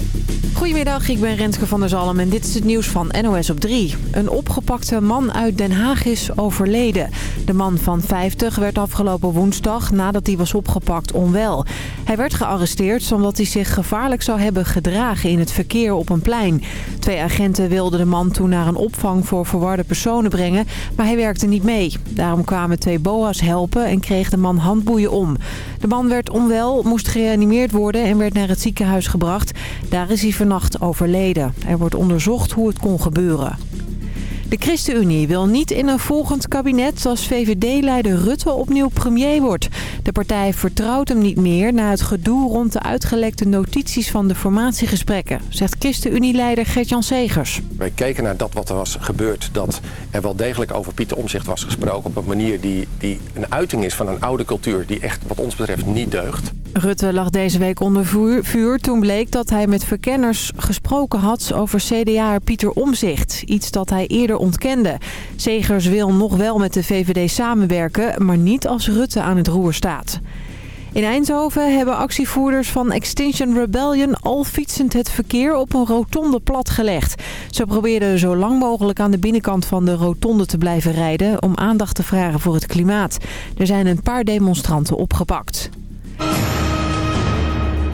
Thank you. Goedemiddag, ik ben Renske van der Zalm en dit is het nieuws van NOS op 3. Een opgepakte man uit Den Haag is overleden. De man van 50 werd afgelopen woensdag nadat hij was opgepakt onwel. Hij werd gearresteerd omdat hij zich gevaarlijk zou hebben gedragen in het verkeer op een plein. Twee agenten wilden de man toen naar een opvang voor verwarde personen brengen, maar hij werkte niet mee. Daarom kwamen twee boa's helpen en kreeg de man handboeien om. De man werd onwel, moest gereanimeerd worden en werd naar het ziekenhuis gebracht. Daar is hij overleden. Er wordt onderzocht hoe het kon gebeuren. De ChristenUnie wil niet in een volgend kabinet als VVD-leider Rutte opnieuw premier wordt. De partij vertrouwt hem niet meer na het gedoe rond de uitgelekte notities van de formatiegesprekken, zegt ChristenUnie-leider Gert-Jan Segers. Wij keken naar dat wat er was gebeurd, dat er wel degelijk over Pieter Omzicht was gesproken op een manier die, die een uiting is van een oude cultuur die echt wat ons betreft niet deugt. Rutte lag deze week onder vuur, toen bleek dat hij met verkenners gesproken had over CDA Pieter Omzicht. Iets dat hij eerder ontkende. Segers wil nog wel met de VVD samenwerken, maar niet als Rutte aan het roer staat. In Eindhoven hebben actievoerders van Extinction Rebellion al fietsend het verkeer op een rotonde platgelegd. Ze probeerden zo lang mogelijk aan de binnenkant van de rotonde te blijven rijden om aandacht te vragen voor het klimaat. Er zijn een paar demonstranten opgepakt.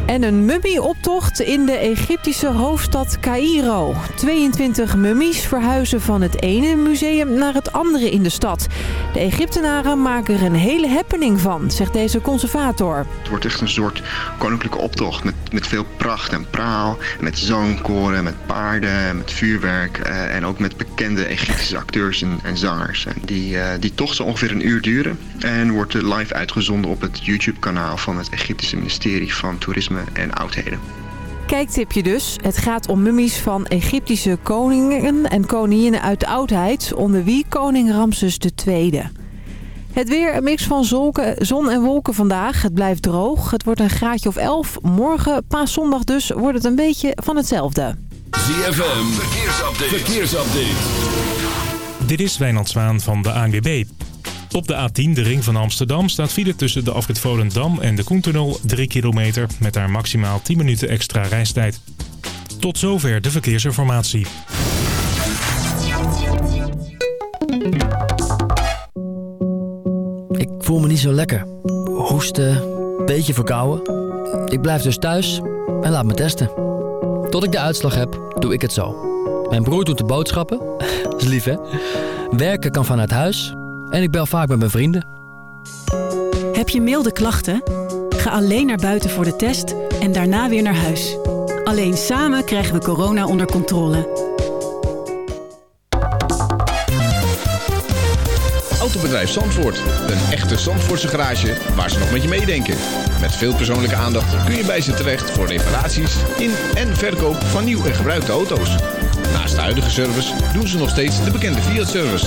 En een mummieoptocht in de Egyptische hoofdstad Cairo. 22 mummies verhuizen van het ene museum naar het andere in de stad. De Egyptenaren maken er een hele happening van, zegt deze conservator. Het wordt echt een soort koninklijke optocht met, met veel pracht en praal. Met zangkoren, met paarden, met vuurwerk eh, en ook met bekende Egyptische acteurs en, zangers. Die, eh, die tocht zal ongeveer een uur duren en wordt live uitgezonden op het YouTube-kanaal van het Egyptische ministerie van Toerisme en Oudheden. Kijktipje dus. Het gaat om mummies van Egyptische koningen en koninginnen uit de oudheid, onder wie koning Ramses II. Het weer, een mix van zolken, zon en wolken vandaag. Het blijft droog. Het wordt een graadje of 11. Morgen, paaszondag dus, wordt het een beetje van hetzelfde. ZFM, verkeersupdate. verkeersupdate. Dit is Wijnand Zwaan van de ANWB. Op de A10, de ring van Amsterdam, staat file tussen de afrit Volendam en de Koentunnel 3 kilometer met daar maximaal 10 minuten extra reistijd. Tot zover de verkeersinformatie. Ik voel me niet zo lekker. Hoesten, beetje verkouden. Ik blijf dus thuis en laat me testen. Tot ik de uitslag heb, doe ik het zo. Mijn broer doet de boodschappen. is lief, hè? Werken kan vanuit huis en ik bel vaak met mijn vrienden. Heb je milde klachten? Ga alleen naar buiten voor de test en daarna weer naar huis. Alleen samen krijgen we corona onder controle. Autobedrijf Zandvoort. Een echte Zandvoortse garage waar ze nog met je meedenken. Met veel persoonlijke aandacht kun je bij ze terecht voor reparaties in en verkoop van nieuw en gebruikte auto's. Naast de huidige service doen ze nog steeds de bekende Fiat-service.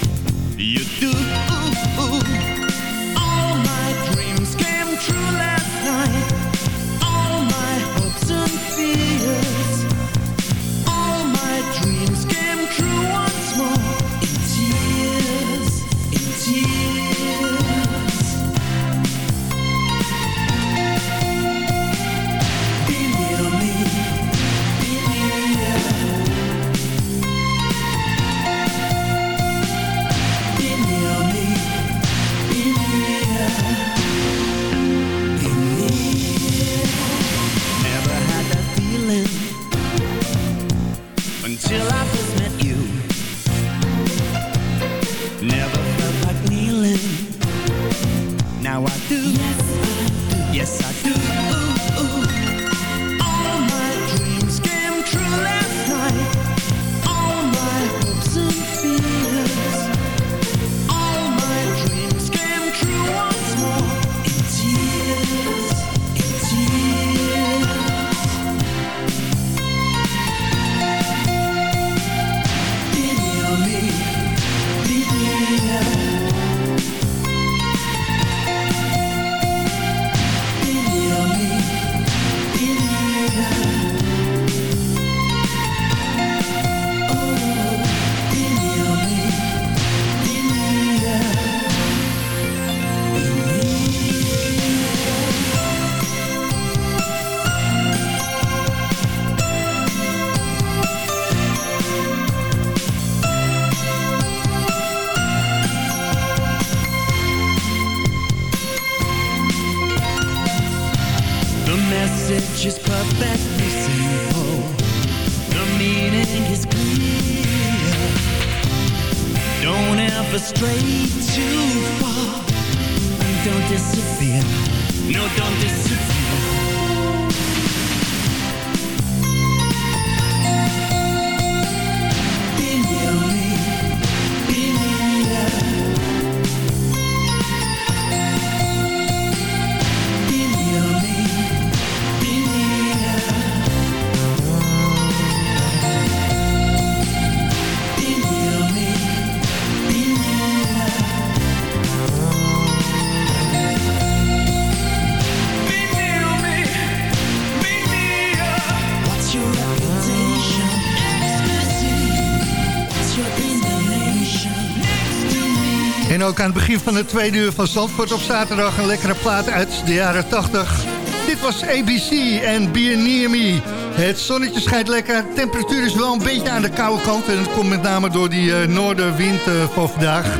You do. All my dreams came true last night. Aan het begin van het tweede uur van Zandvoort op zaterdag... een lekkere plaat uit de jaren 80. Dit was ABC en Be Near Me. Het zonnetje schijnt lekker. De temperatuur is wel een beetje aan de koude kant. En het komt met name door die eh, noordenwind eh, van vandaag.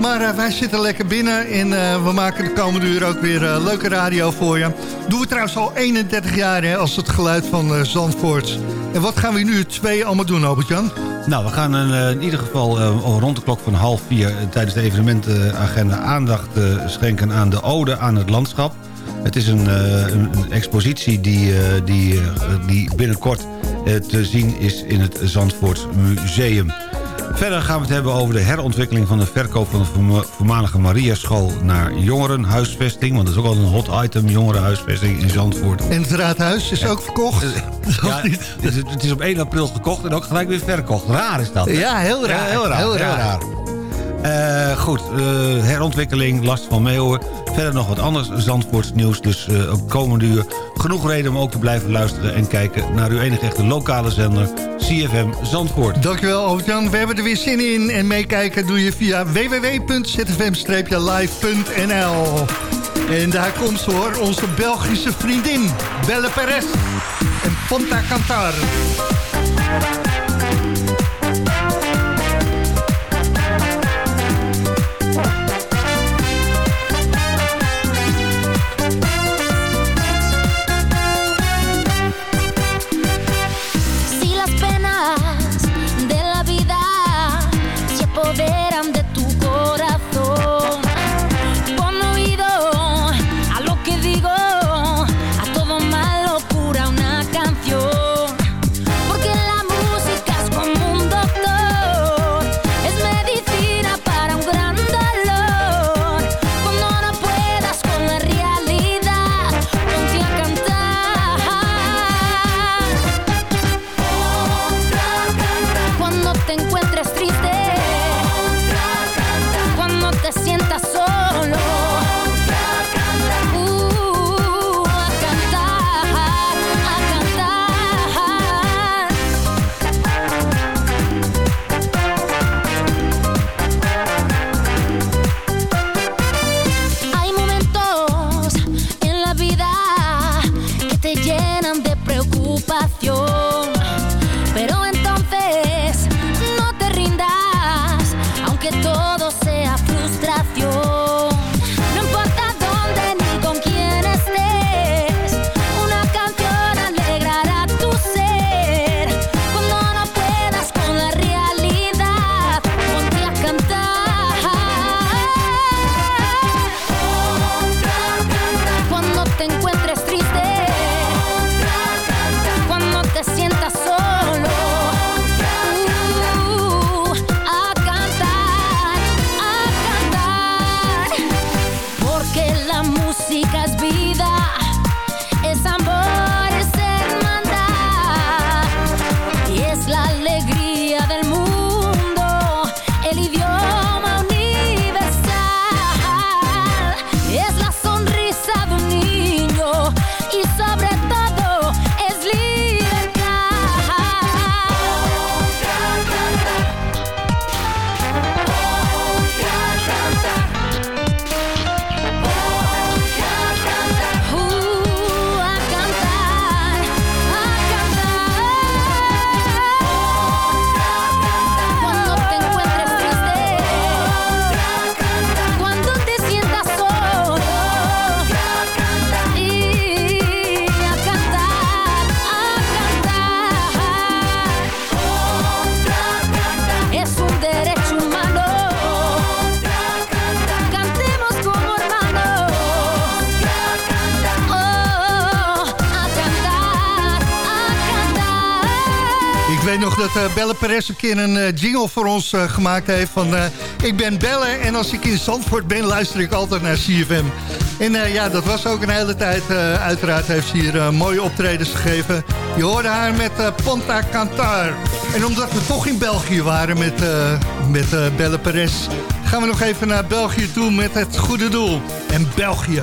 Maar eh, wij zitten lekker binnen en we maken de komende uur ook weer eh, leuke radio voor je. Doen we trouwens al 31 jaar hè, als het geluid van Zandvoort. En wat gaan we nu twee allemaal doen, Albert-Jan? Nou, we gaan eh, in ieder geval eh, rond de klok van half vier... eh, tijdens de evenementenagenda aandacht schenken aan de ode aan het landschap. Het is een, een, expositie die, die, die binnenkort te zien is in het Zandvoort Museum. Verder gaan we het hebben over de herontwikkeling van de verkoop van de voorma- voormalige Mariaschool naar jongerenhuisvesting. Want dat is ook al een hot item, jongerenhuisvesting in Zandvoort. En het raadhuis is ook verkocht. Ja, het, is, het is op 1 april gekocht en ook gelijk weer verkocht. Raar is dat. hè? Ja, heel raar. heel raar. Heel Heel raar. Eh, goed, eh, herontwikkeling, last van meeuwen. Verder nog wat anders Zandvoorts nieuws. Dus eh, op komende uur genoeg reden om ook te blijven luisteren... en kijken naar uw enige echte lokale zender, CFM Zandvoort. Dankjewel Albert-Jan. We hebben er weer zin in. En meekijken doe je via www.zfm-live.nl En daar komt ze hoor, onze Belgische vriendin Belle Perez en Ponta Cantar. Dat eh Belle Perez een keer een eh, jingle voor ons eh, gemaakt heeft van... ik ben Belle en als ik in Zandvoort ben luister ik altijd naar CFM. En ja, dat was ook een hele tijd. uiteraard heeft ze hier mooie optredens gegeven. Je hoorde haar met Ponta Cantar. En omdat we toch in België waren met, met Belle Perez... gaan we nog even naar België toe met het goede doel. En België.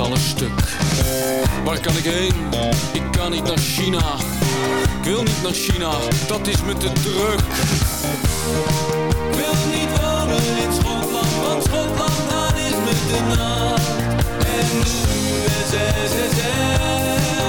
alles stuk. Waar kan ik heen? Ik kan niet naar China. Ik wil niet naar China, dat is me te druk. Ik wil niet wonen in Schotland, want Schotland dat is me te nat. En de USSR,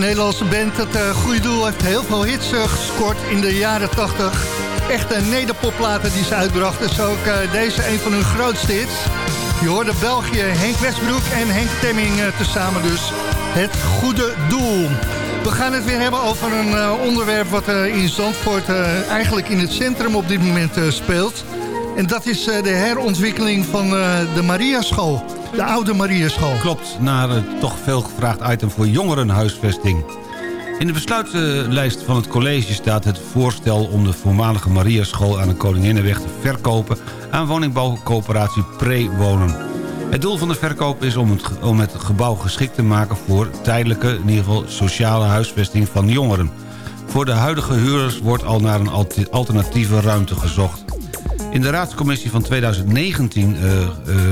Nederlandse band, het uh, goede doel, heeft heel veel hits uh, gescoord in de jaren 80. Echte nederpopplaten die ze uitbrachten. Zo ook uh, deze een van hun grootste hits. Je hoorde België, Henk Westbroek en Henk Temming tezamen dus. Het goede doel. We gaan het weer hebben over een onderwerp wat in Zandvoort eigenlijk in het centrum op dit moment speelt. En dat is de herontwikkeling van de Mariaschool. De oude Mariaschool. Klopt, naar het toch veel gevraagd item voor jongerenhuisvesting. In de besluitlijst van het college staat het voorstel om de voormalige Mariaschool aan de Koninginnenweg te verkopen aan woningbouwcoöperatie Prewonen. Het doel van de verkoop is om het, om het gebouw geschikt te maken voor tijdelijke, in ieder geval sociale huisvesting van jongeren. Voor de huidige huurders wordt al naar een alternatieve ruimte gezocht. In de raadscommissie van 2019 uh, uh,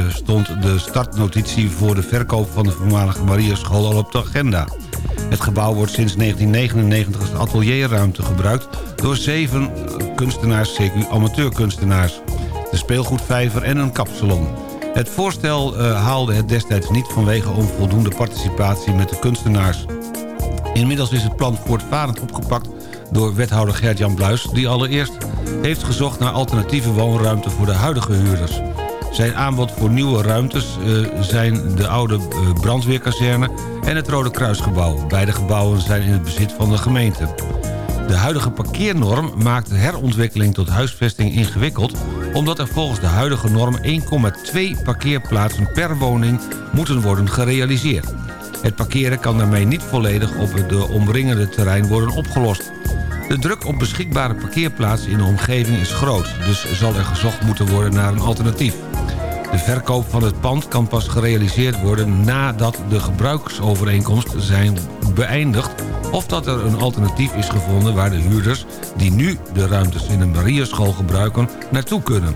stond de startnotitie voor de verkoop van de voormalige Mariaschool al op de agenda. Het gebouw wordt sinds 1999 als atelierruimte gebruikt door zeven kunstenaars, CQ amateurkunstenaars. De speelgoedvijver en een kapsalon. Het voorstel uh, haalde het destijds niet vanwege onvoldoende participatie met de kunstenaars. Inmiddels is het plan voortvarend opgepakt door wethouder Gert-Jan Bluis... die allereerst heeft gezocht naar alternatieve woonruimte voor de huidige huurders. Zijn aanbod voor nieuwe ruimtes uh, zijn de oude uh, brandweerkazerne en het Rode Kruisgebouw. Beide gebouwen zijn in het bezit van de gemeente. De huidige parkeernorm maakt de herontwikkeling tot huisvesting ingewikkeld... omdat er volgens de huidige norm 1,2 parkeerplaatsen per woning moeten worden gerealiseerd. Het parkeren kan daarmee niet volledig op het omringende terrein worden opgelost. De druk op beschikbare parkeerplaatsen in de omgeving is groot... dus zal er gezocht moeten worden naar een alternatief. De verkoop van het pand kan pas gerealiseerd worden... nadat de gebruiksovereenkomsten zijn beëindigd... of dat er een alternatief is gevonden waar de huurders... die nu de ruimtes in een Mariaschool gebruiken, naartoe kunnen.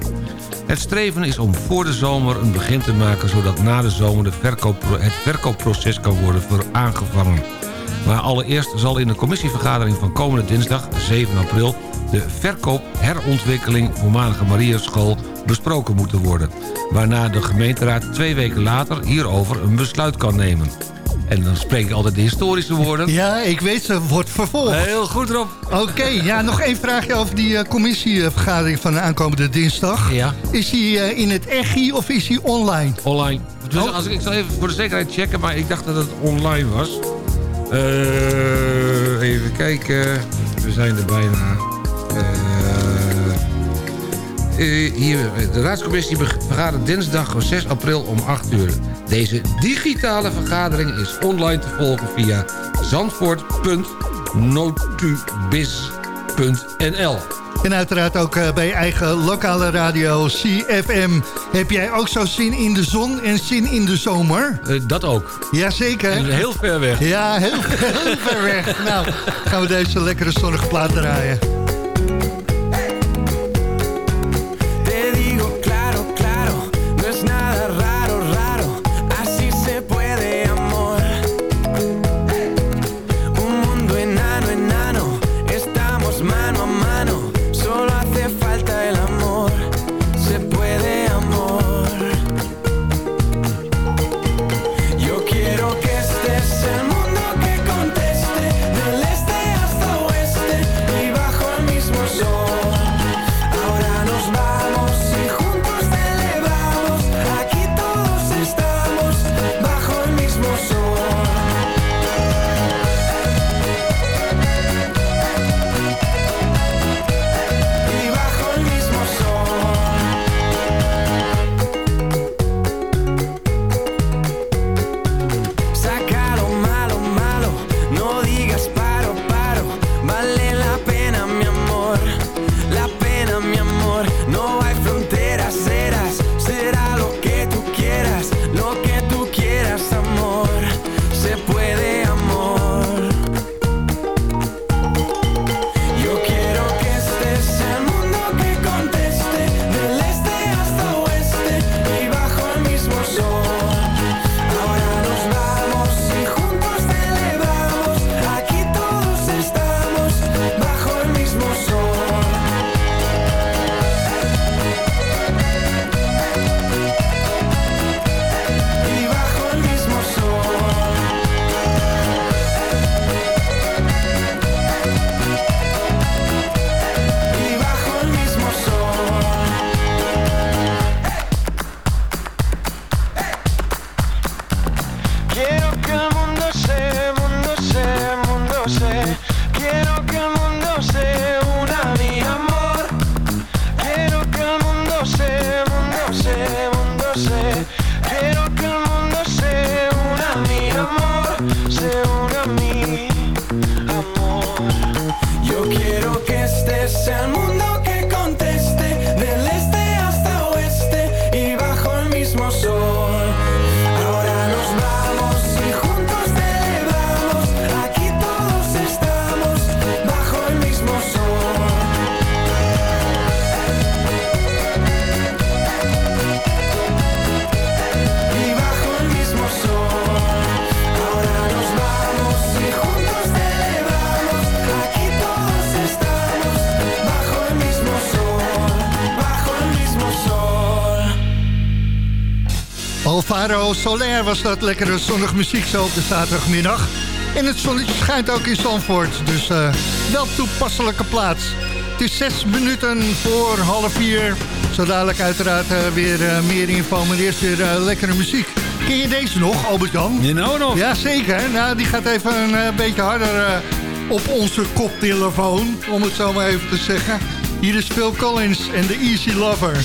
Het streven is om voor de zomer een begin te maken... zodat na de zomer de verkoop, het verkoopproces kan worden aangevangen. Maar allereerst zal in de commissievergadering van komende dinsdag 7 april... de verkoop herontwikkeling voormalige Mariaschool besproken moeten worden. Waarna de gemeenteraad twee weken later hierover een besluit kan nemen. En dan spreek ik altijd de historische woorden. Ja, ik weet, ze wordt vervolgd. Heel goed, Rob. Oké, ja, nog één vraagje over die uh, commissievergadering van de aankomende dinsdag. Ja. Is die uh, in het EGI of is die online? Online. Dus als ik, ik zal even voor de zekerheid checken, maar ik dacht dat het online was. Uh, even kijken. We zijn er bijna. Uh, hier, de raadscommissie vergadert dinsdag 6 april om 8 uur. Deze digitale vergadering is online te volgen via En uiteraard ook uh, bij je eigen lokale radio CFM. Heb jij ook zo zin in de zon en zin in de zomer? Uh, dat ook. Jazeker. En heel ver weg. Ja, heel, heel ver weg. Nou, gaan we deze lekkere zonnige plaat draaien. Alvaro Soler was dat lekkere zonnige muziek zo op de zaterdagmiddag. En het zonnetje schijnt ook in Zandvoort, dus eh, wel toepasselijke plaats. Het is zes minuten voor half vier. Zo dadelijk uiteraard eh, weer eh, meer info, maar eerst weer lekkere muziek. Ken je deze nog, Albert-Jan? Je nou nog? Ja, zeker. Nou, die gaat even een beetje harder op onze koptelefoon, om het zo maar even te zeggen. Hier is Phil Collins en The Easy Lover.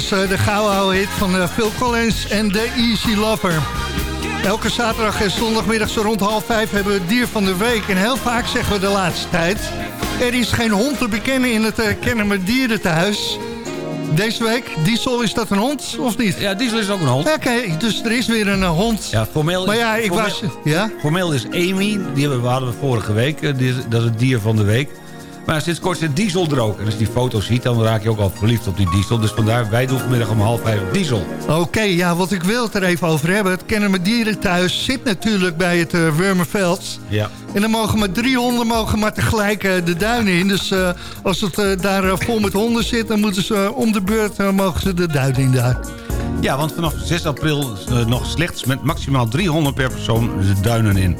Was eh, de gouden hit van eh, Phil Collins en The Easy Lover. Elke zaterdag en zondagmiddag zo rond half vijf hebben we het dier van de week. En heel vaak zeggen we de laatste tijd... er is geen hond te bekennen in het uh, Kennemer Dierenthuis. Deze week, Diesel, is dat een hond of niet? Ja, Diesel is ook een hond. Oké, dus er is weer een uh, hond. Ja, formeel, maar ja, ik formeel, was... Ja? Formeel is Amy, die hebben, we hadden we vorige week. Uh, die is, dat is het dier van de week. Maar sinds kort zit Diesel er ook. En als je die foto ziet, dan raak je ook al verliefd op die Diesel. Dus vandaar, wij doen vanmiddag om half vijf Diesel. Oké, okay, ja, wat ik wil het er even over hebben. Het Kennen met Dieren thuis zit natuurlijk bij het uh, Wurmerveld. Ja. En dan mogen maar drie honden mogen maar tegelijk uh, de duinen in. Dus uh, als het daar vol met honden zit, dan moeten ze om de beurt mogen ze de duinen in daar. Ja, want vanaf 6 april nog slechts met maximaal 300 per persoon de duinen in.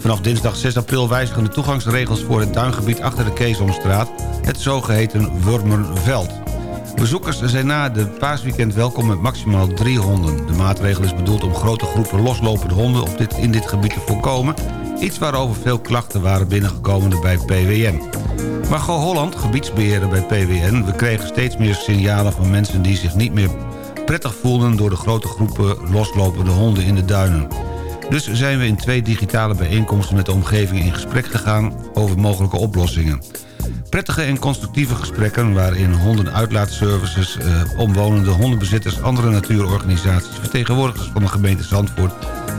Vanaf dinsdag 6 april wijzigen de toegangsregels voor het tuingebied achter de Keesomstraat, het zogeheten Wurmerveld. Bezoekers zijn na de paasweekend welkom met maximaal drie honden. De maatregel is bedoeld om grote groepen loslopende honden op dit, in dit gebied te voorkomen. Iets waarover veel klachten waren binnengekomen bij PWN. Margot Holland, gebiedsbeheerder bij PWN... we kregen steeds meer signalen van mensen die zich niet meer prettig voelden... door de grote groepen loslopende honden in de duinen. Dus zijn we in twee digitale bijeenkomsten met de omgeving in gesprek gegaan over mogelijke oplossingen. Prettige en constructieve gesprekken waarin hondenuitlaatservices, eh, omwonende hondenbezitters, andere natuurorganisaties, vertegenwoordigers van de gemeente Zandvoort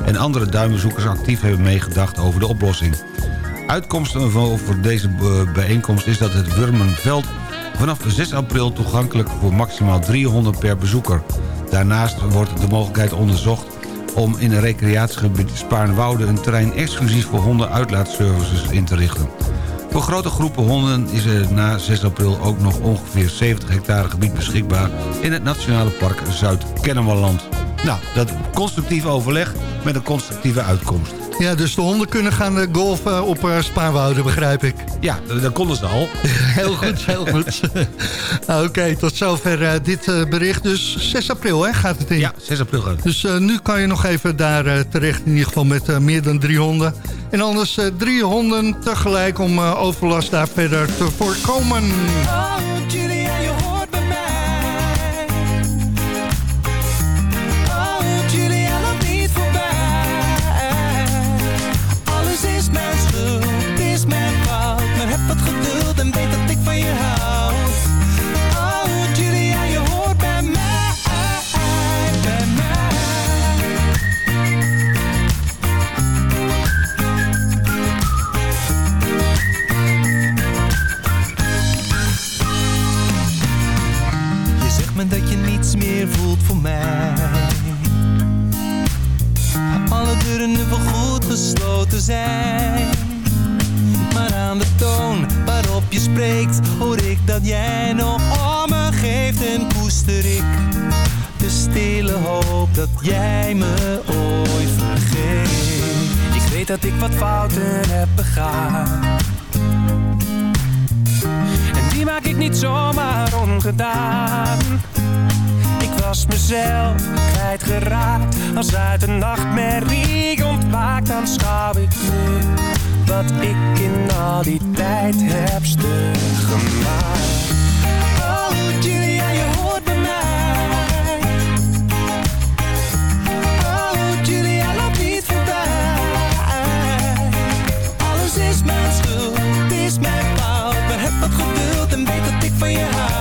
en andere duinbezoekers actief hebben meegedacht over de oplossing. Uitkomsten voor deze bijeenkomst is dat het Wurmenveld vanaf 6 april toegankelijk voor maximaal 300 per bezoeker. Daarnaast wordt de mogelijkheid onderzocht om in een recreatiegebied Spaarnwoude... een terrein exclusief voor hondenuitlaatservices in te richten. Voor grote groepen honden is er na 6 april ook nog ongeveer 70 hectare gebied beschikbaar... in het Nationale Park Zuid-Kennemerland. Nou, dat constructief overleg met een constructieve uitkomst. Ja, dus de honden kunnen gaan golfen op uh, Spaarwouden, begrijp ik. Ja, dat konden ze al. heel goed, heel goed. Oké, okay, tot zover uh, dit bericht. Dus 6 april hè, gaat het in? Ja, 6 april gaat het. Dus nu kan je nog even daar terecht, in ieder geval met meer dan drie honden. En anders drie honden tegelijk om overlast daar verder te voorkomen. Oh, Dat je niets meer voelt voor mij. Alle deuren nu voorgoed gesloten zijn. Maar aan de toon waarop je spreekt, hoor ik dat jij nog om me geeft en koester ik. De stille hoop dat jij me ooit vergeet. Ik weet dat ik wat fouten heb begaan. En die maak ik niet zomaar ongedaan. Was mezelf kwijtgeraakt. Als uit een nachtmerrie ontwaakt, dan schouw ik nu wat ik in al die tijd heb gemaakt. Oh, Julia, je hoort bij mij. Oh, Julia, loop niet voorbij. Alles is mijn schuld, het is mijn fout. Maar heb wat geduld en weet dat ik van je houd.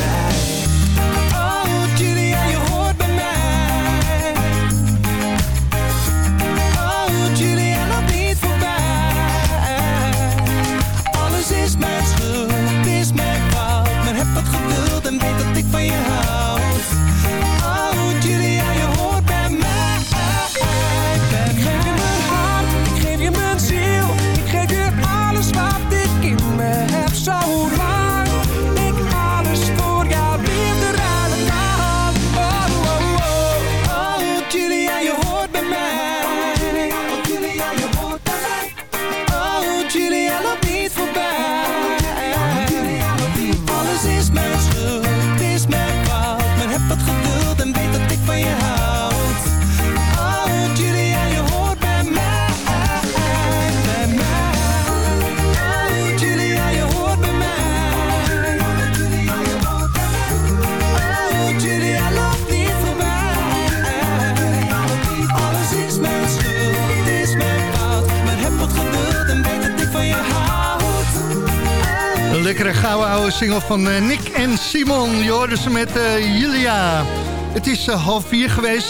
Gouden oude single van eh, Nick en Simon. Je hoorde met eh, Julia. Het is eh, half vier geweest.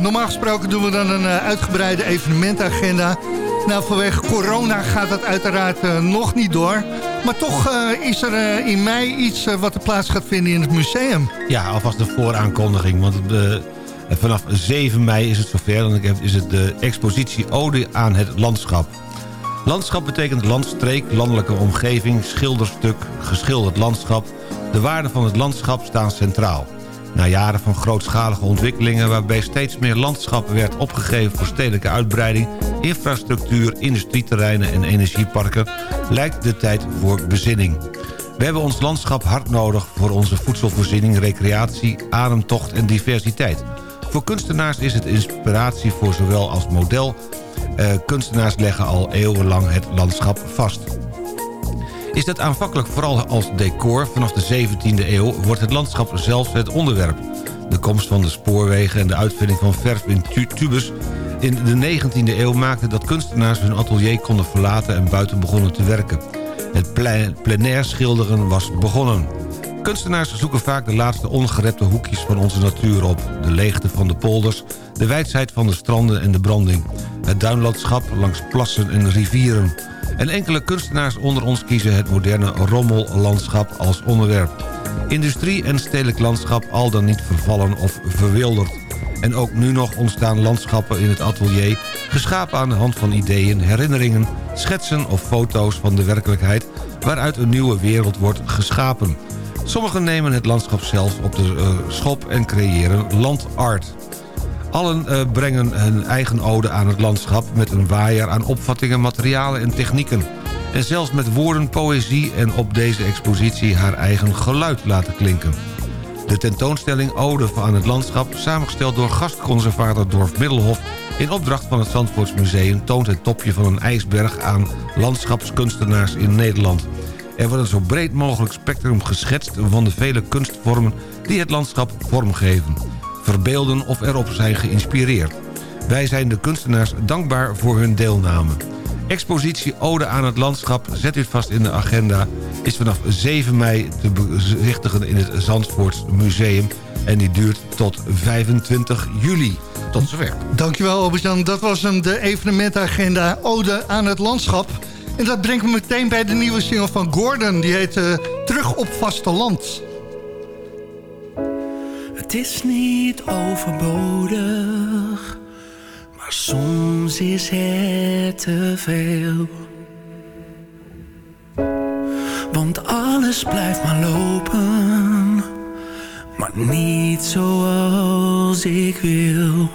Normaal, gesproken doen we dan een uitgebreide evenementagenda. Nou, vanwege corona gaat dat uiteraard nog niet door. Maar toch is er in mei iets wat er plaats gaat vinden in het museum. Ja, alvast de vooraankondiging. Want vanaf 7 mei is het zover. Dan is het de expositie Ode aan het landschap. Landschap betekent landstreek, landelijke omgeving, schilderstuk, geschilderd landschap. De waarden van het landschap staan centraal. Na jaren van grootschalige ontwikkelingen waarbij steeds meer landschap werd opgegeven voor stedelijke uitbreiding, infrastructuur, industrieterreinen en energieparken, lijkt de tijd voor bezinning. We hebben ons landschap hard nodig voor onze voedselvoorziening, recreatie, ademtocht en diversiteit. Voor kunstenaars is het inspiratie voor zowel als model. Eh, kunstenaars leggen al eeuwenlang het landschap vast. Is dat aanvankelijk vooral als decor vanaf de 17e eeuw... wordt het landschap zelfs het onderwerp. De komst van de spoorwegen en de uitvinding van verf in tu- tubes... in de 19e eeuw maakte dat kunstenaars hun atelier konden verlaten... en buiten begonnen te werken. Het plein- plein-air schilderen was begonnen. Kunstenaars zoeken vaak de laatste ongerepte hoekjes van onze natuur op. De leegte van de polders, de wijdheid van de stranden en de branding. Het duinlandschap langs plassen en rivieren. En enkele kunstenaars onder ons kiezen het moderne rommellandschap als onderwerp. Industrie en stedelijk landschap al dan niet vervallen of verwilderd. En ook nu nog ontstaan landschappen in het atelier... geschapen aan de hand van ideeën, herinneringen, schetsen of foto's van de werkelijkheid... waaruit een nieuwe wereld wordt geschapen. Sommigen nemen het landschap zelf op de eh, schop en creëren landart. Allen eh, brengen hun eigen ode aan het landschap... met een waaier aan opvattingen, materialen en technieken. En zelfs met woorden, poëzie en op deze expositie haar eigen geluid laten klinken. De tentoonstelling Ode aan het landschap... samengesteld door gastconservator Dorf Middelhof... in opdracht van het Zandvoortsmuseum... toont het topje van een ijsberg aan landschapskunstenaars in Nederland. Er wordt een zo breed mogelijk spectrum geschetst... van de vele kunstvormen die het landschap vormgeven. Verbeelden of erop zijn geïnspireerd. Wij zijn de kunstenaars dankbaar voor hun deelname. Expositie Ode aan het landschap, zet u vast in de agenda... is vanaf 7 mei te bezichtigen in het Zandvoorts Museum... en die duurt tot 25 juli. Tot zover. Dankjewel Albert-Jan. Dat was hem, de evenementagenda Ode aan het landschap. En dat brengt me meteen bij de nieuwe single van Gordon. Die heet eh, Terug op vasteland. Het is niet overbodig, maar soms is het te veel. Want alles blijft maar lopen, maar niet zoals ik wil.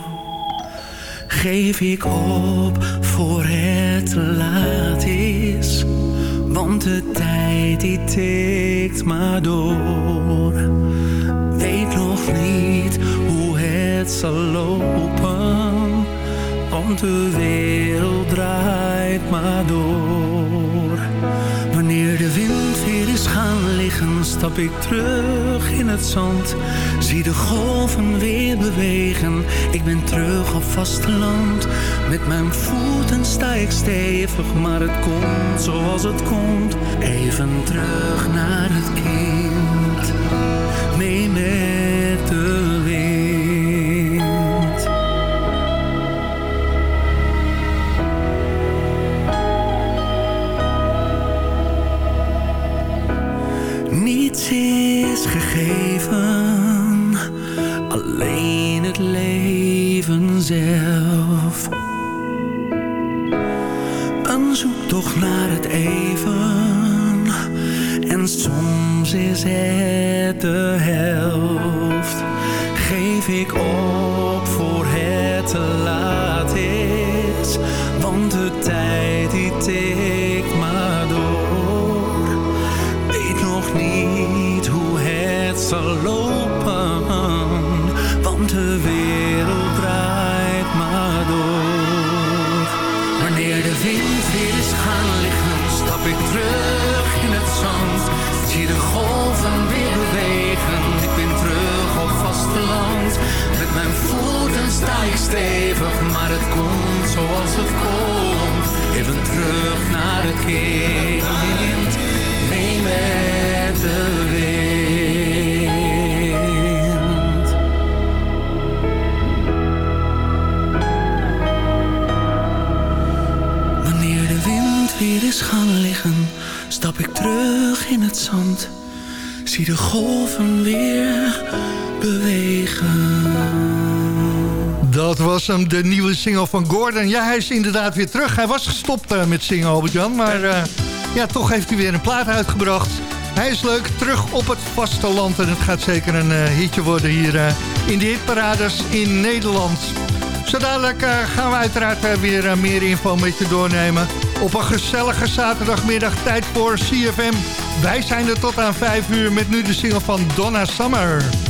Geef ik op voor het laat is, want de tijd die tikt maar door. Weet nog niet hoe het zal lopen, want de wereld draait maar door. Gaan liggen, stap ik terug in het zand. Zie de golven weer bewegen, ik ben terug op vasteland. Met mijn voeten sta ik stevig, maar het komt zoals het komt. Even terug naar het kind mee met de gegeven, alleen het leven zelf. Een zoektocht naar het even, en soms is het de helft. Geef ik op voor het te laat De wind weer is gaan liggen, stap ik terug in het zand. Zie de golven weer bewegen, ik ben terug op vasteland. Met mijn voeten sta ik stevig, maar het komt zoals het komt. Even terug naar het kind, mee met de wind. Gaan liggen, stap ik terug in het zand. Zie de golven weer bewegen. Dat was hem, de nieuwe single van Gordon. Ja, hij is inderdaad weer terug. Hij was gestopt eh, met zingen, Albert-Jan. Maar eh, ja, toch heeft hij weer een plaat uitgebracht. Hij is leuk, terug op het vasteland. En het gaat zeker een eh, hitje worden hier in de hitparades in Nederland. Zo dadelijk gaan we uiteraard weer meer info met je doornemen. Op een gezellige zaterdagmiddag tijd voor CFM. Wij zijn er tot aan 5 uur met nu de single van Donna Summer.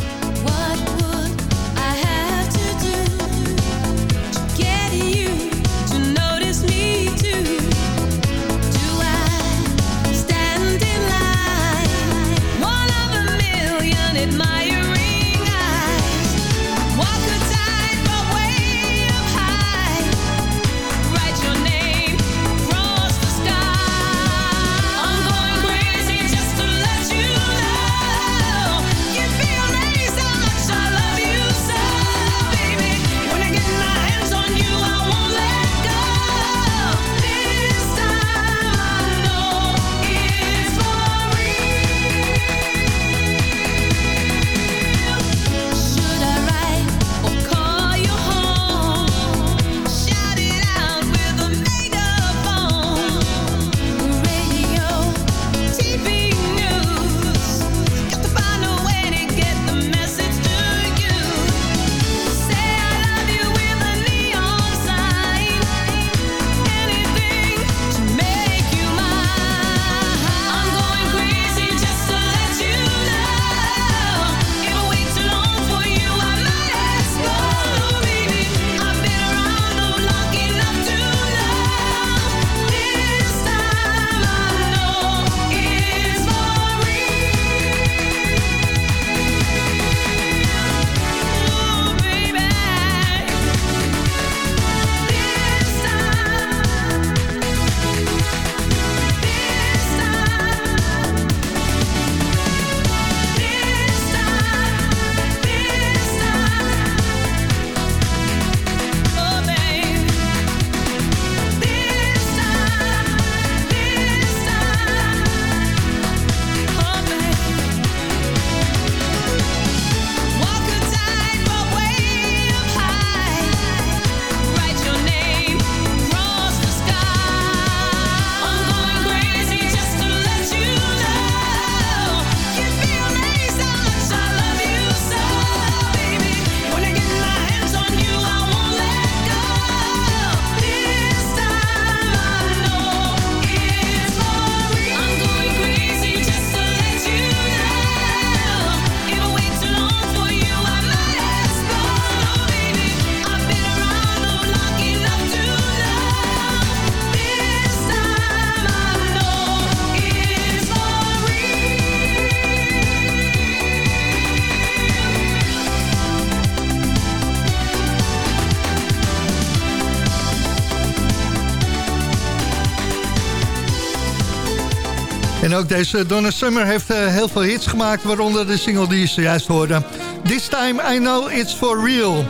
En ook deze Donna Summer heeft eh, heel veel hits gemaakt... waaronder de single die je zojuist hoorde. This time I know it's for real.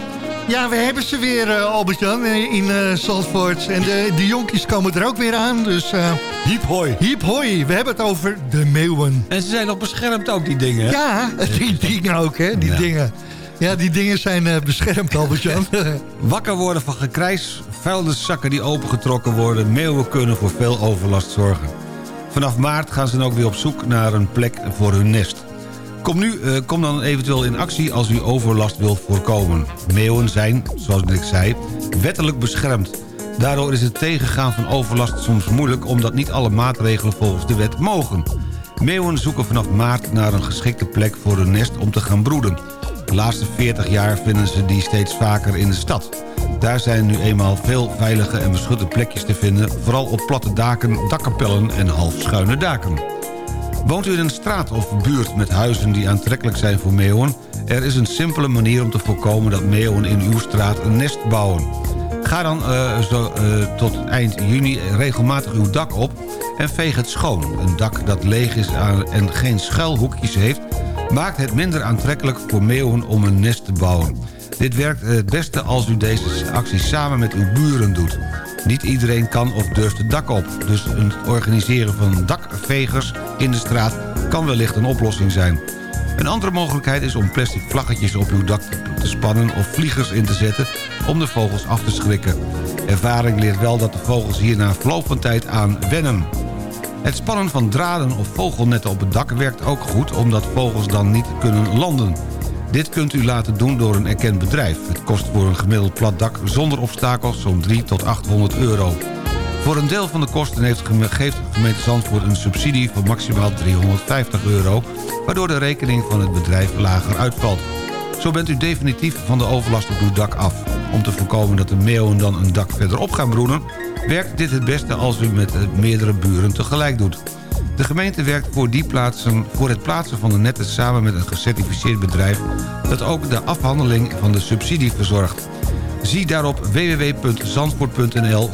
Ja, we hebben ze weer, eh, Albert-Jan, in eh Zandvoort. En de, de jonkies komen er ook weer aan, dus... Hiep hoi. Hiep hoi. We hebben het over de meeuwen. En ze zijn nog beschermd ook, die dingen. Ja, die dingen ook, hè, die Ja. dingen. Ja, die dingen zijn eh, beschermd, Albert-Jan. Wakker worden van gekrijs, vuilniszakken die opengetrokken worden... meeuwen kunnen voor veel overlast zorgen. Vanaf maart gaan ze dan ook weer op zoek naar een plek voor hun nest. Kom, nu, eh, kom dan eventueel in actie als u overlast wil voorkomen. Meeuwen zijn, zoals ik zei, wettelijk beschermd. Daardoor is het tegengaan van overlast soms moeilijk... omdat niet alle maatregelen volgens de wet mogen. Meeuwen zoeken vanaf maart naar een geschikte plek voor hun nest om te gaan broeden. De laatste 40 jaar vinden ze die steeds vaker in de stad. Daar zijn nu eenmaal veel veilige en beschutte plekjes te vinden... vooral op platte daken, dakkapellen en halfschuine daken. Woont u in een straat of buurt met huizen die aantrekkelijk zijn voor meeuwen? Er is een simpele manier om te voorkomen dat meeuwen in uw straat een nest bouwen. Ga dan eh, eh, tot eind juni regelmatig uw dak op en veeg het schoon. Een dak dat leeg is en geen schuilhoekjes heeft... maakt het minder aantrekkelijk voor meeuwen om een nest te bouwen. Dit werkt het beste als u deze actie samen met uw buren doet. Niet iedereen kan of durft het dak op. Dus het organiseren van dakvegers in de straat kan wellicht een oplossing zijn. Een andere mogelijkheid is om plastic vlaggetjes op uw dak te spannen... of vliegers in te zetten om de vogels af te schrikken. Ervaring leert wel dat de vogels hier na verloop van tijd aan wennen. Het spannen van draden of vogelnetten op het dak werkt ook goed... omdat vogels dan niet kunnen landen. Dit kunt u laten doen door een erkend bedrijf. Het kost voor een gemiddeld plat dak zonder obstakels zo'n 3 tot 800 euro. Voor een deel van de kosten heeft, geeft de gemeente Zandvoort een subsidie van maximaal 350 euro... waardoor de rekening van het bedrijf lager uitvalt. Zo bent u definitief van de overlast op uw dak af. Om te voorkomen dat de meeuwen dan een dak verderop gaan broeden... werkt dit het beste als u met eh, meerdere buren tegelijk doet. De gemeente werkt voor, die plaatsen, voor het plaatsen van de netten samen met een gecertificeerd bedrijf... dat ook de afhandeling van de subsidie verzorgt. Zie daarop www.zandvoort.nl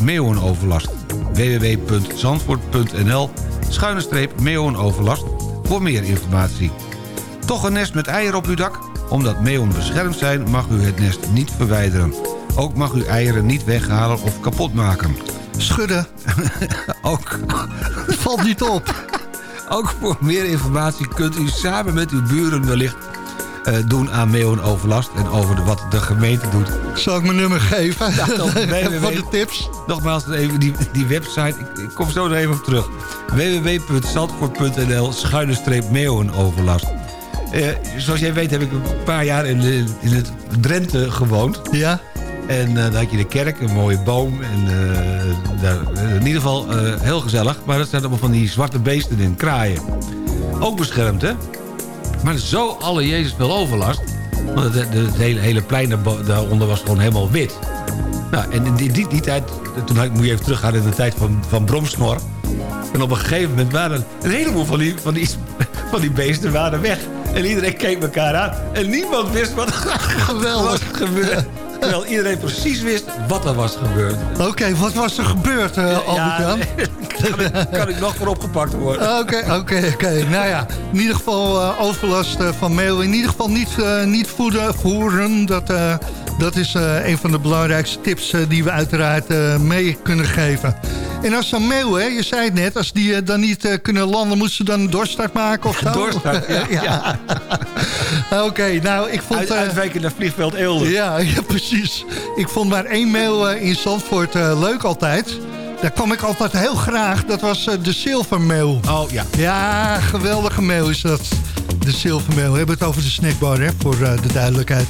meeuwenoverlast. www.zandvoort.nl meeuwenoverlast voor meer informatie. Toch een nest met eieren op uw dak? Omdat meeuwen beschermd zijn mag u het nest niet verwijderen. Ook mag u eieren niet weghalen of kapot maken. Schudden. Ook. Valt niet op. Ook voor meer informatie kunt u samen met uw buren wellicht eh, doen aan meeuwenoverlast... en over de, wat de gemeente doet. Zal ik mijn nummer geven? Ja. Van de tips. Nogmaals, even die, die website, ik, ik kom zo nog even op terug. www.zandvoort.nl schuine streep meeuwenoverlast. Eh, zoals jij weet heb ik een paar jaar in, de- in het Drenthe gewoond. Ja. En eh, dan had je de kerk, een mooie boom. En eh, daar, eh, in ieder geval heel gezellig. Maar dat zijn allemaal van die zwarte beesten in, kraaien. Ook beschermd, hè? Maar zo alle Jezus veel overlast. Want het, hele, hele plein daaronder was gewoon helemaal wit. Nou, en in die, die, die tijd, toen moet je even teruggaan in de tijd van, van Bromsnor. En op een gegeven moment waren een heleboel van die, van die, van die beesten waren weg. En iedereen keek elkaar aan. En niemand wist wat er was gebeurd. Terwijl iedereen precies wist wat er was gebeurd. Oké, wat was er gebeurd, eh Albert-Jan? kan, ik, kan ik nog voor opgepakt worden. Oké, oké, oké. Nou ja, in ieder geval eh, overlast eh, van meeuwen. In ieder geval niet, niet voeden, voeren. Dat, dat is een van de belangrijkste tips die we uiteraard mee kunnen geven. En als zo'n meeuw, hè, je zei het net, als die eh, dan niet eh, kunnen landen... moeten ze dan een doorstart maken of zo? Doorstart, ja. ja. Oké, nou, ik vond... Uit, eh, uitwijken naar vliegveld Eelde. ja, ja, precies. Ik vond maar één mail in Zandvoort leuk altijd. Daar kwam ik altijd heel graag. Dat was de zilvermail. Oh, ja. Ja, geweldige mail is dat. De zilvermail. We hebben het over de snackbar, hè, voor de duidelijkheid.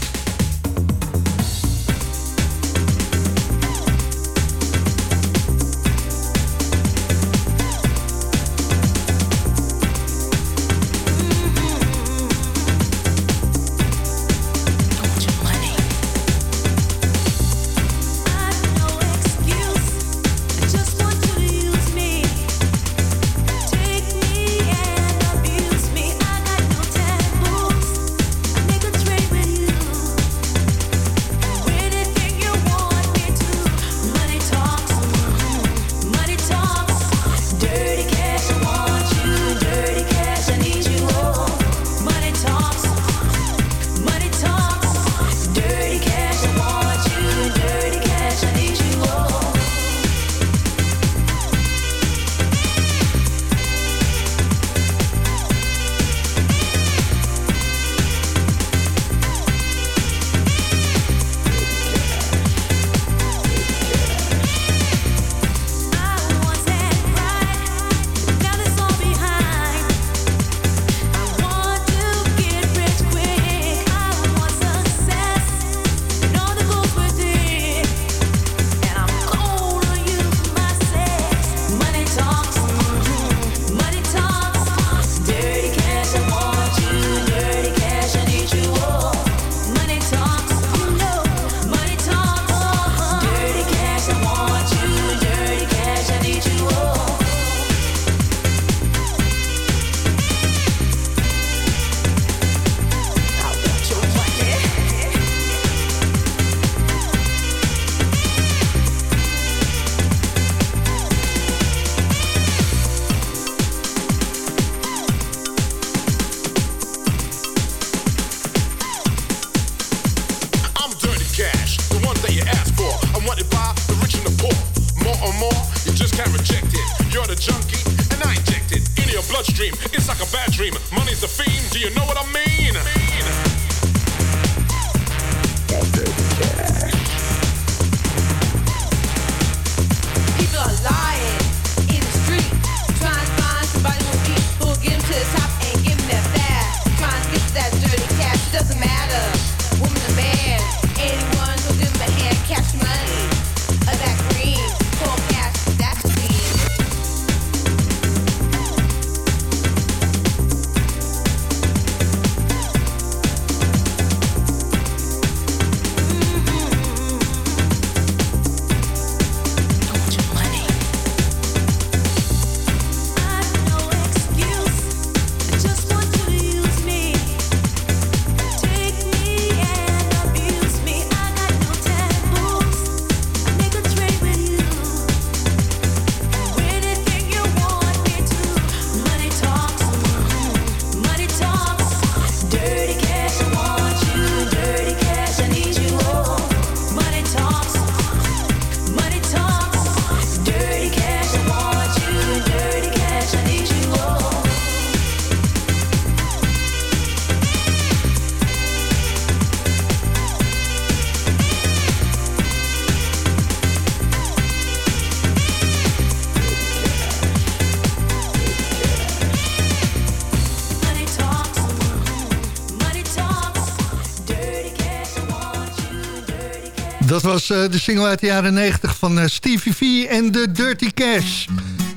De single uit de jaren 90 van eh, Stevie V en de Dirty Cash.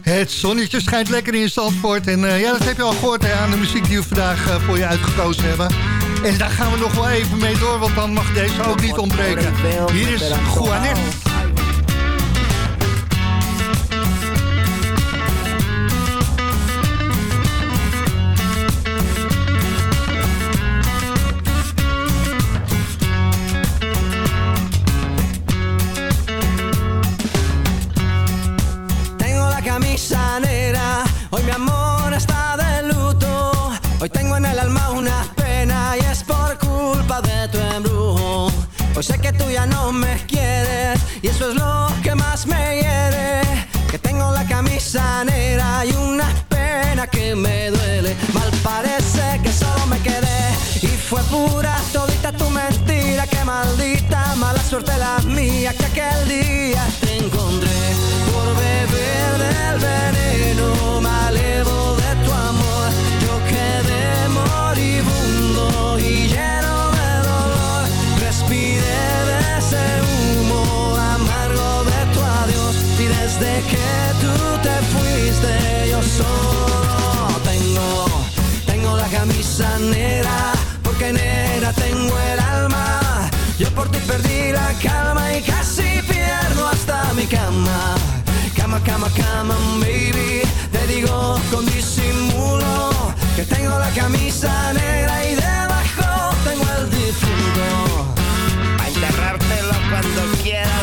Het zonnetje schijnt lekker in Zandvoort. En eh, ja, dat heb je al gehoord aan de muziek die we vandaag eh, voor je uitgekozen hebben. En daar gaan we nog wel even mee door, want dan mag deze ook niet ontbreken. Hier is Juanet. Pura todita tu mentira. Que maldita mala suerte la mía que aquel día te encontré por ti perdí la calma y casi pierdo hasta mi cama. Cama, cama, cama, baby. Te digo con disimulo que tengo la camisa negra y debajo tengo el difunto. A enterrártelo cuando quieras,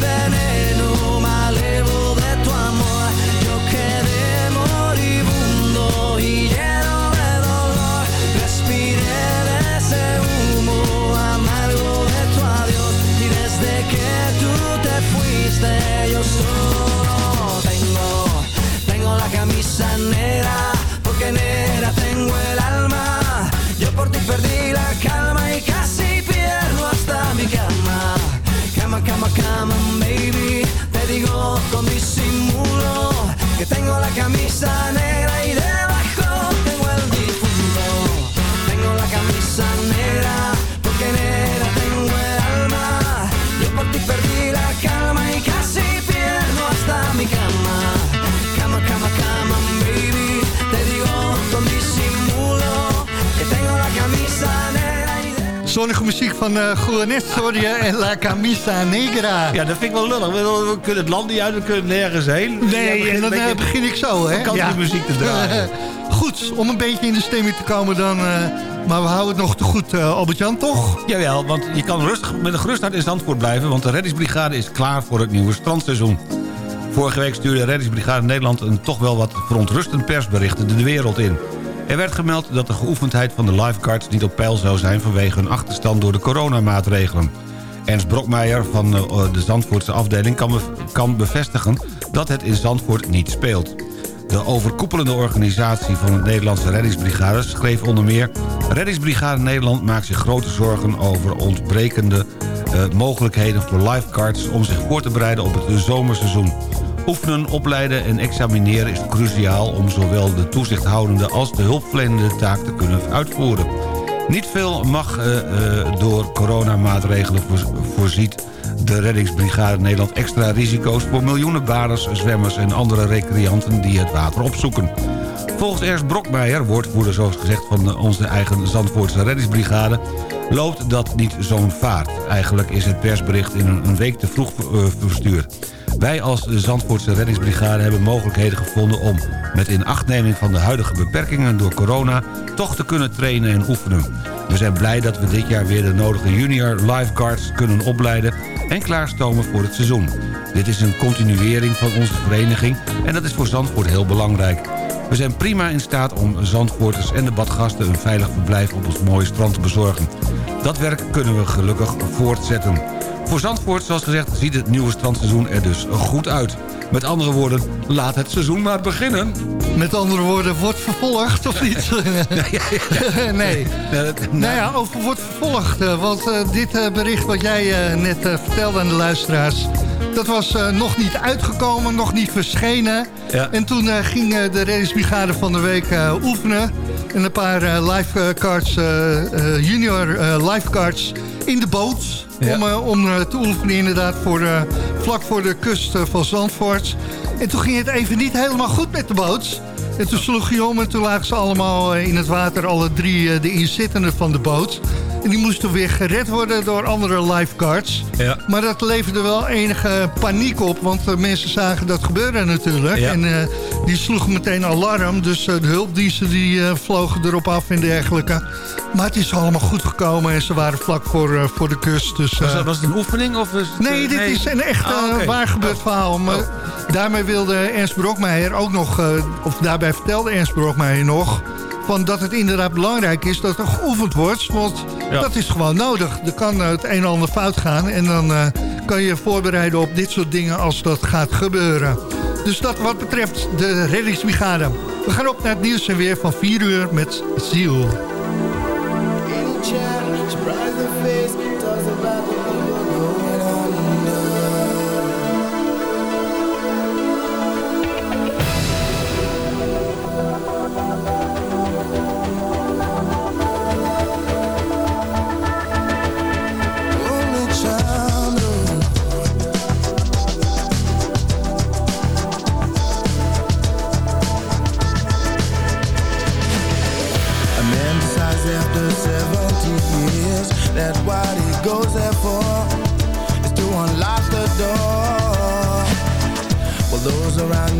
van uh, Juanes Soria en La Camisa Negra. Ja, dat vind ik wel lullig. We, we kunnen het land niet uit, we kunnen nergens heen. Nee, en dan uh, begin ik zo, hè? Ja. muziek te draaien. goed, om een beetje in de stemming te komen dan... Uh, maar we houden het nog te goed, Albert-Jan, toch? Jawel, want je kan rustig, met een gerust hart in Zandvoort blijven... want de reddingsbrigade is klaar voor het nieuwe strandseizoen. Vorige week stuurde de reddingsbrigade Nederland... een toch wel wat verontrustend persbericht de wereld in. Er werd gemeld dat de geoefendheid van de lifeguards niet op peil zou zijn... vanwege een achterstand door de coronamaatregelen. Ernst Brokmeijer van de Zandvoortse afdeling kan, bevestigen... dat het in Zandvoort niet speelt. De overkoepelende organisatie van het Nederlandse reddingsbrigade schreef onder meer... Reddingsbrigade Nederland maakt zich grote zorgen over ontbrekende uh, mogelijkheden voor lifeguards... om zich voor te bereiden op het zomerseizoen. Oefenen, opleiden en examineren is cruciaal... om zowel de toezichthoudende als de hulpverlenende taak te kunnen uitvoeren. Niet veel mag uh, uh, door coronamaatregelen voorziet de reddingsbrigade Nederland extra risico's... voor miljoenen baders, zwemmers en andere recreanten die het water opzoeken. Volgens Ernst Brokmeijer, woordvoerder zoals gezegd van onze eigen Zandvoortse reddingsbrigade... loopt dat niet zo'n vaart. Eigenlijk is het persbericht in een week te vroeg verstuurd. Wij als Zandvoortse reddingsbrigade hebben mogelijkheden gevonden om... met inachtneming van de huidige beperkingen door corona... toch te kunnen trainen en oefenen. We zijn blij dat we dit jaar weer de nodige junior lifeguards kunnen opleiden... en klaarstomen voor het seizoen. Dit is een continuering van onze vereniging en dat is voor Zandvoort heel belangrijk. We zijn prima in staat om Zandvoorters en de badgasten... een veilig verblijf op ons mooie strand te bezorgen. Dat werk kunnen we gelukkig voortzetten. Voor Zandvoort, zoals gezegd, ziet het nieuwe strandseizoen er dus goed uit. Met andere woorden, laat het seizoen maar beginnen. Met andere woorden, wordt vervolgd of niet? nee. Nou ja, over wordt vervolgd. Want uh, dit uh, bericht wat jij net vertelde aan de luisteraars... dat was nog niet uitgekomen, nog niet verschenen. Ja. En toen ging de reddingsbrigade van de week oefenen. En een paar lifeguards, junior lifeguards in de boot... Ja. Om, uh, om uh, te oefenen inderdaad voor, uh, vlak voor de kust van Zandvoort. En toen ging het even niet helemaal goed met de boot. En toen sloeg hij om en toen lagen ze allemaal in het water... alle drie de inzittenden van de boot. En die moesten weer gered worden door andere lifeguards. Ja. Maar dat leverde wel enige paniek op. Want uh, mensen zagen dat gebeuren natuurlijk. Ja. En uh, die sloegen meteen alarm. Dus uh, de hulpdiensten die vlogen erop af en dergelijke. Maar het is allemaal goed gekomen. En ze waren vlak voor, voor de kust. Dus, was, dat, was het een oefening? Of het, nee, dit nee. is een echt Ah, waar gebeurd Oh. verhaal. Maar Oh. daarmee wilde Ernst Brokmeijer ook nog... of daarbij vertelde Ernst Brokmeijer nog van dat het inderdaad belangrijk is dat er geoefend wordt. Want Dat is gewoon nodig. Er kan eh, het een en ander fout gaan. En dan eh, kan je je voorbereiden op dit soort dingen als dat gaat gebeuren. Dus dat wat betreft de reddingsbrigade. We gaan op naar het nieuws en weer van 4 uur met Ziel.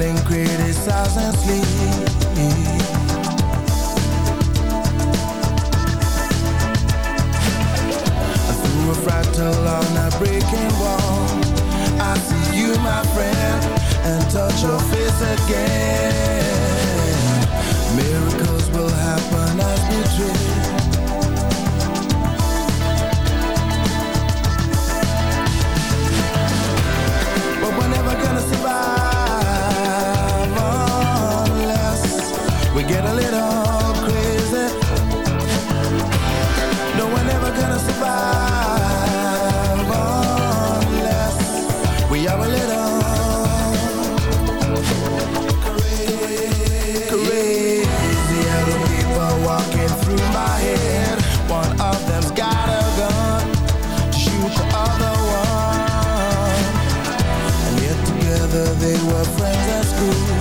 Him criticize and sleep. Through a fractal on a breaking wall, I see you, my friend, and touch your face again. Miracles will happen as we dream. Together they were friends at school.